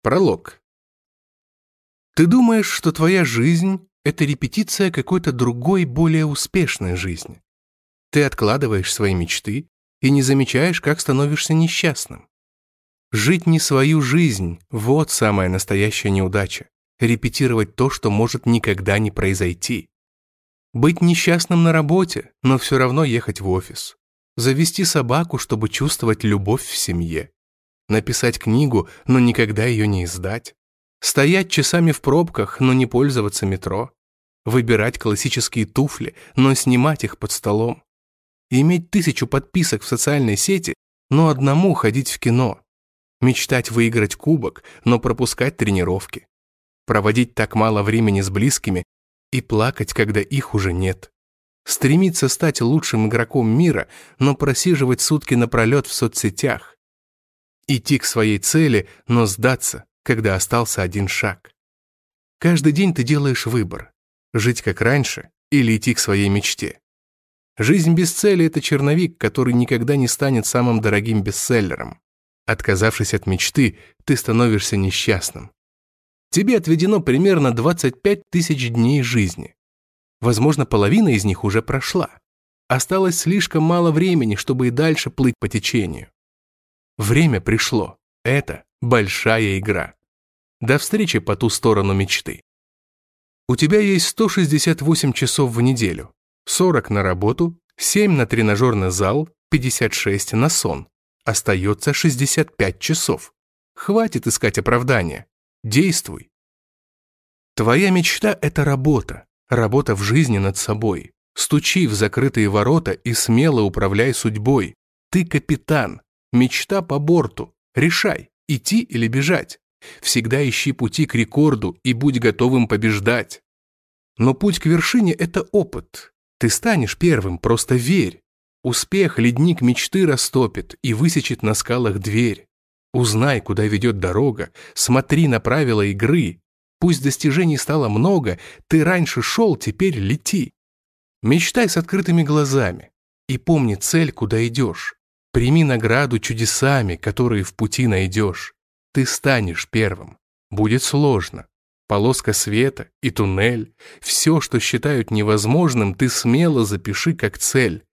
Пролог. Ты думаешь, что твоя жизнь — это репетиция какой-то другой, более успешной жизни. Ты откладываешь свои мечты и не замечаешь, как становишься несчастным. Жить не свою жизнь — вот самая настоящая неудача. Репетировать то, что может никогда не произойти. Быть несчастным на работе, но все равно ехать в офис. Завести собаку, чтобы чувствовать любовь в семье написать книгу, но никогда ее не издать, стоять часами в пробках, но не пользоваться метро, выбирать классические туфли, но снимать их под столом, иметь тысячу подписок в социальной сети, но одному ходить в кино, мечтать выиграть кубок, но пропускать тренировки, проводить так мало времени с близкими и плакать, когда их уже нет, стремиться стать лучшим игроком мира, но просиживать сутки напролет в соцсетях, Идти к своей цели, но сдаться, когда остался один шаг. Каждый день ты делаешь выбор. Жить как раньше или идти к своей мечте. Жизнь без цели – это черновик, который никогда не станет самым дорогим бестселлером. Отказавшись от мечты, ты становишься несчастным. Тебе отведено примерно 25 тысяч дней жизни. Возможно, половина из них уже прошла. Осталось слишком мало времени, чтобы и дальше плыть по течению. Время пришло. Это большая игра. До встречи по ту сторону мечты. У тебя есть 168 часов в неделю, 40 на работу, 7 на тренажерный зал, 56 на сон. Остается 65 часов. Хватит искать оправдания. Действуй. Твоя мечта – это работа. Работа в жизни над собой. Стучи в закрытые ворота и смело управляй судьбой. Ты капитан, Мечта по борту. Решай, идти или бежать. Всегда ищи пути к рекорду и будь готовым побеждать. Но путь к вершине – это опыт. Ты станешь первым, просто верь. Успех ледник мечты растопит и высечет на скалах дверь. Узнай, куда ведет дорога, смотри на правила игры. Пусть достижений стало много, ты раньше шел, теперь лети. Мечтай с открытыми глазами и помни цель, куда идешь. Прими награду чудесами, которые в пути найдешь. Ты станешь первым. Будет сложно. Полоска света и туннель. Все, что считают невозможным, ты смело запиши как цель.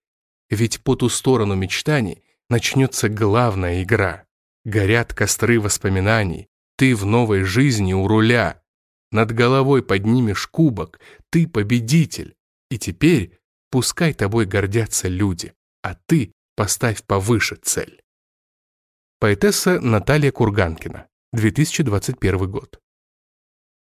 Ведь по ту сторону мечтаний начнется главная игра. Горят костры воспоминаний. Ты в новой жизни у руля. Над головой поднимешь кубок. Ты победитель. И теперь пускай тобой гордятся люди, а ты Поставь повыше цель. Поэтесса Наталья Курганкина, 2021 год.